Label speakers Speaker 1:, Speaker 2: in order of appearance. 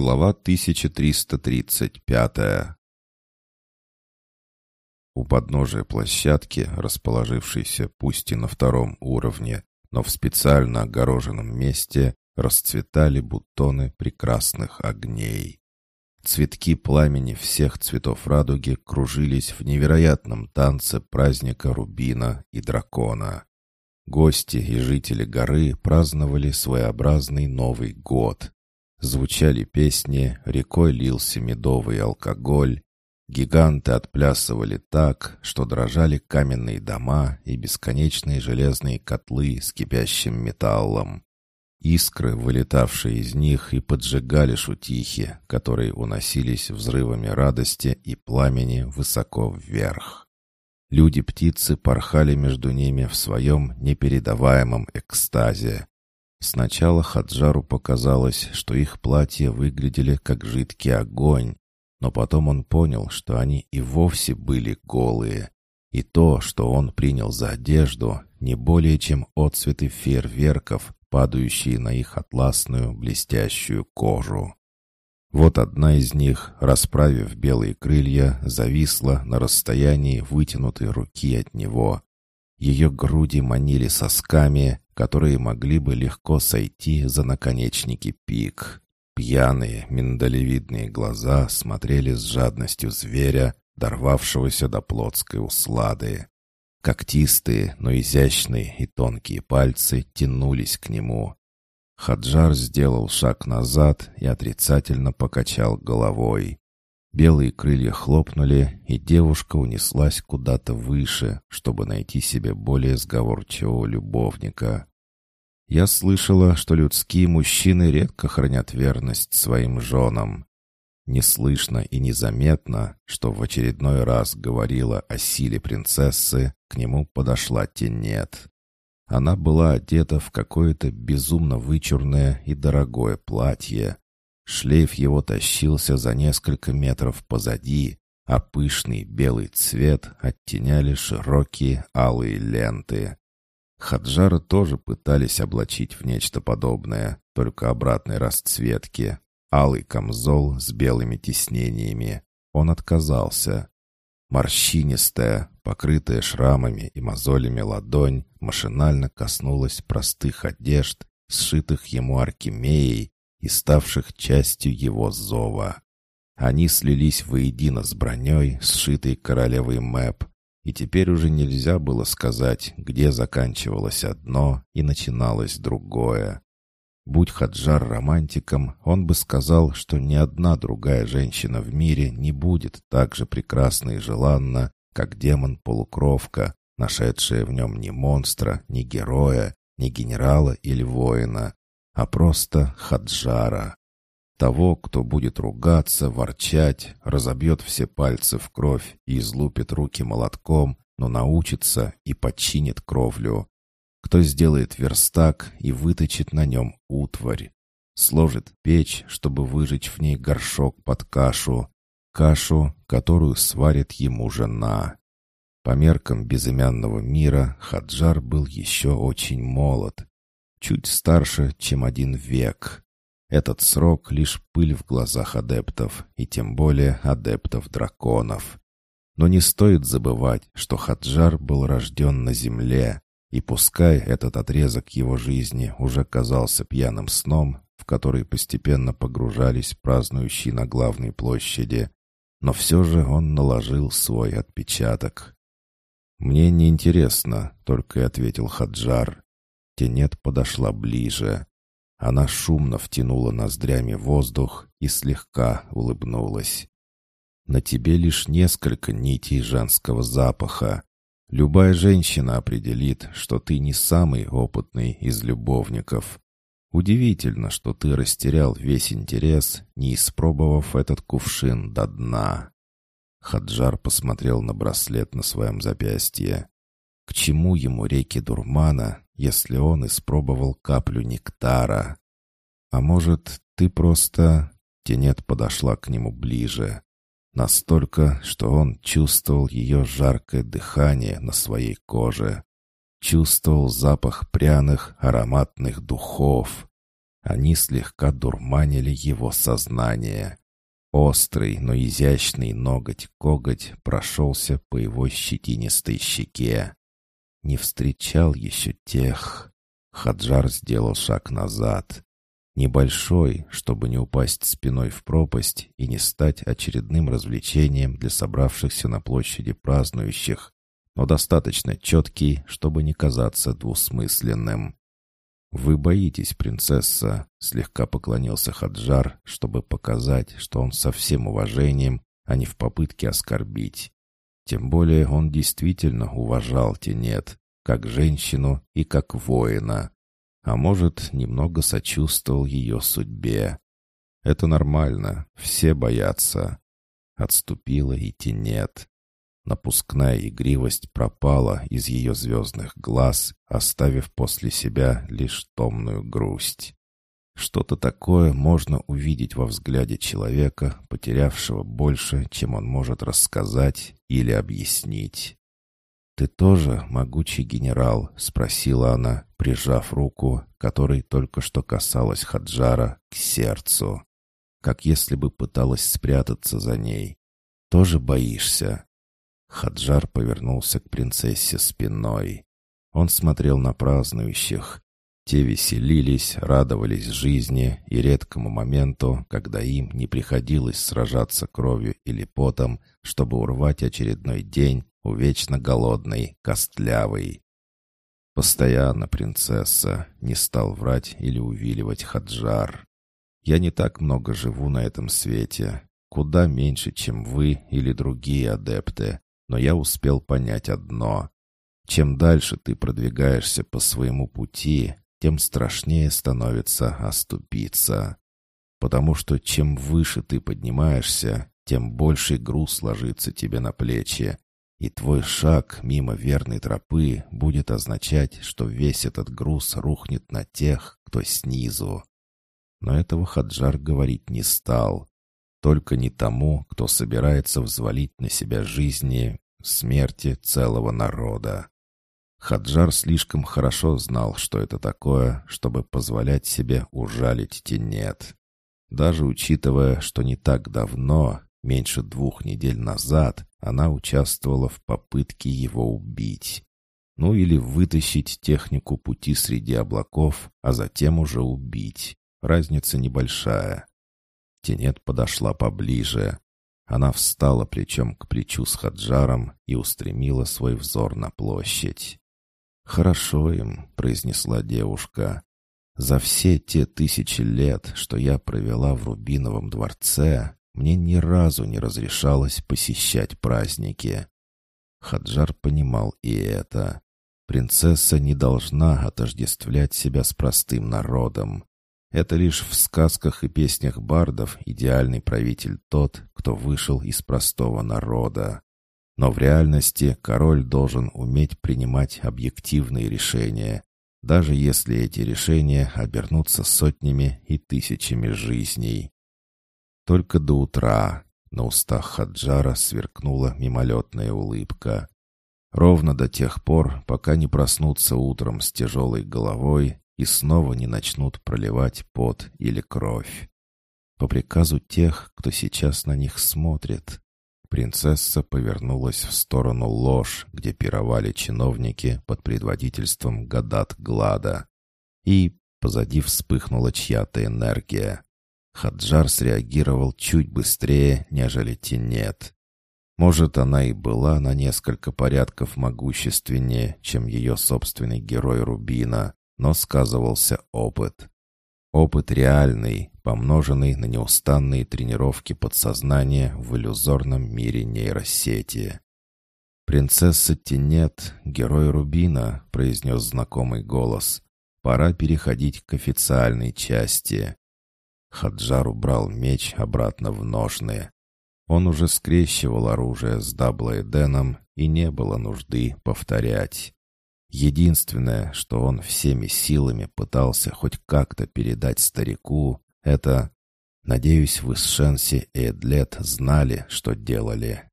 Speaker 1: Глава 1335 У подножия площадки, расположившейся пусть и на втором уровне, но в специально огороженном месте, расцветали бутоны прекрасных огней. Цветки пламени всех цветов радуги кружились в невероятном танце праздника Рубина и Дракона. Гости и жители горы праздновали своеобразный Новый год, Звучали песни, рекой лился медовый алкоголь. Гиганты отплясывали так, что дрожали каменные дома и бесконечные железные котлы с кипящим металлом. Искры, вылетавшие из них, и поджигали шутихи, которые уносились взрывами радости и пламени высоко вверх. Люди-птицы порхали между ними в своем непередаваемом экстазе. Сначала Хаджару показалось, что их платья выглядели как жидкий огонь, но потом он понял, что они и вовсе были голые. И то, что он принял за одежду, не более чем отцветы фейерверков, падающие на их атласную блестящую кожу. Вот одна из них, расправив белые крылья, зависла на расстоянии вытянутой руки от него. Ее груди манили сосками, которые могли бы легко сойти за наконечники пик. Пьяные, миндалевидные глаза смотрели с жадностью зверя, дорвавшегося до плотской услады. Когтистые, но изящные и тонкие пальцы тянулись к нему. Хаджар сделал шаг назад и отрицательно покачал головой. Белые крылья хлопнули, и девушка унеслась куда-то выше, чтобы найти себе более сговорчивого любовника. Я слышала, что людские мужчины редко хранят верность своим женам. Не слышно и незаметно, что в очередной раз говорила о силе принцессы, к нему подошла Тенет. Она была одета в какое-то безумно вычурное и дорогое платье. Шлейф его тащился за несколько метров позади, а пышный белый цвет оттеняли широкие алые ленты. Хаджара тоже пытались облачить в нечто подобное, только обратной расцветки. Алый камзол с белыми тиснениями. Он отказался. Морщинистая, покрытая шрамами и мозолями ладонь машинально коснулась простых одежд, сшитых ему Аркемией и ставших частью его зова. Они слились воедино с броней, сшитой королевой Мэп, и теперь уже нельзя было сказать, где заканчивалось одно и начиналось другое. Будь Хаджар романтиком, он бы сказал, что ни одна другая женщина в мире не будет так же прекрасна и желанна, как демон-полукровка, нашедшая в нем ни монстра, ни героя, ни генерала или воина, а просто Хаджара. Того, кто будет ругаться, ворчать, разобьет все пальцы в кровь и излупит руки молотком, но научится и подчинит кровлю. Кто сделает верстак и выточит на нем утварь. Сложит печь, чтобы выжечь в ней горшок под кашу. Кашу, которую сварит ему жена. По меркам безымянного мира Хаджар был еще очень молод. Чуть старше, чем один век. Этот срок — лишь пыль в глазах адептов, и тем более адептов-драконов. Но не стоит забывать, что Хаджар был рожден на земле, и пускай этот отрезок его жизни уже казался пьяным сном, в который постепенно погружались празднующие на главной площади, но все же он наложил свой отпечаток. «Мне не интересно», — только и ответил Хаджар. Тенет подошла ближе. Она шумно втянула ноздрями воздух и слегка улыбнулась. «На тебе лишь несколько нитей женского запаха. Любая женщина определит, что ты не самый опытный из любовников. Удивительно, что ты растерял весь интерес, не испробовав этот кувшин до дна». Хаджар посмотрел на браслет на своем запястье. К чему ему реки дурмана, если он испробовал каплю нектара. А может, ты просто... Тенет подошла к нему ближе. Настолько, что он чувствовал ее жаркое дыхание на своей коже. Чувствовал запах пряных ароматных духов. Они слегка дурманили его сознание. Острый, но изящный ноготь-коготь прошелся по его щетинистой щеке. Не встречал еще тех. Хаджар сделал шаг назад. Небольшой, чтобы не упасть спиной в пропасть и не стать очередным развлечением для собравшихся на площади празднующих, но достаточно четкий, чтобы не казаться двусмысленным. «Вы боитесь, принцесса», — слегка поклонился Хаджар, чтобы показать, что он со всем уважением, а не в попытке оскорбить. Тем более он действительно уважал Тенет, как женщину и как воина. А может, немного сочувствовал ее судьбе. Это нормально, все боятся. Отступила и Тенет. Напускная игривость пропала из ее звездных глаз, оставив после себя лишь томную грусть. Что-то такое можно увидеть во взгляде человека, потерявшего больше, чем он может рассказать или объяснить. «Ты тоже могучий генерал?» — спросила она, прижав руку, которой только что касалась Хаджара, к сердцу. Как если бы пыталась спрятаться за ней. «Тоже боишься?» Хаджар повернулся к принцессе спиной. Он смотрел на празднующих. Те веселились, радовались жизни и редкому моменту, когда им не приходилось сражаться кровью или потом, чтобы урвать очередной день у вечно голодной, костлявой. «Постоянно, принцесса», — не стал врать или увиливать Хаджар. «Я не так много живу на этом свете, куда меньше, чем вы или другие адепты, но я успел понять одно. Чем дальше ты продвигаешься по своему пути, тем страшнее становится оступиться. Потому что чем выше ты поднимаешься, тем больший груз ложится тебе на плечи, и твой шаг мимо верной тропы будет означать, что весь этот груз рухнет на тех, кто снизу. Но этого Хаджар говорить не стал. Только не тому, кто собирается взвалить на себя жизни, смерти целого народа. Хаджар слишком хорошо знал, что это такое, чтобы позволять себе ужалить тенет. Даже учитывая, что не так давно, меньше двух недель назад, она участвовала в попытке его убить. Ну или вытащить технику пути среди облаков, а затем уже убить. Разница небольшая. Тенет подошла поближе. Она встала плечом к плечу с Хаджаром и устремила свой взор на площадь. «Хорошо им», — произнесла девушка. «За все те тысячи лет, что я провела в Рубиновом дворце, мне ни разу не разрешалось посещать праздники». Хаджар понимал и это. Принцесса не должна отождествлять себя с простым народом. Это лишь в сказках и песнях бардов идеальный правитель тот, кто вышел из простого народа. Но в реальности король должен уметь принимать объективные решения, даже если эти решения обернутся сотнями и тысячами жизней. Только до утра на устах Хаджара сверкнула мимолетная улыбка. Ровно до тех пор, пока не проснутся утром с тяжелой головой и снова не начнут проливать пот или кровь. По приказу тех, кто сейчас на них смотрит. Принцесса повернулась в сторону ложь, где пировали чиновники под предводительством Гадат Глада. И позади вспыхнула чья-то энергия. Хаджар среагировал чуть быстрее, нежели Тенет. Может, она и была на несколько порядков могущественнее, чем ее собственный герой Рубина, но сказывался опыт. Опыт реальный, помноженный на неустанные тренировки подсознания в иллюзорном мире нейросети. «Принцесса Тенет, герой Рубина», — произнес знакомый голос. «Пора переходить к официальной части». Хаджар убрал меч обратно в ножны. Он уже скрещивал оружие с Даблэйденом, и не было нужды повторять. Единственное, что он всеми силами пытался хоть как-то передать старику, это «Надеюсь, вы с Шенси и Эдлет знали, что делали».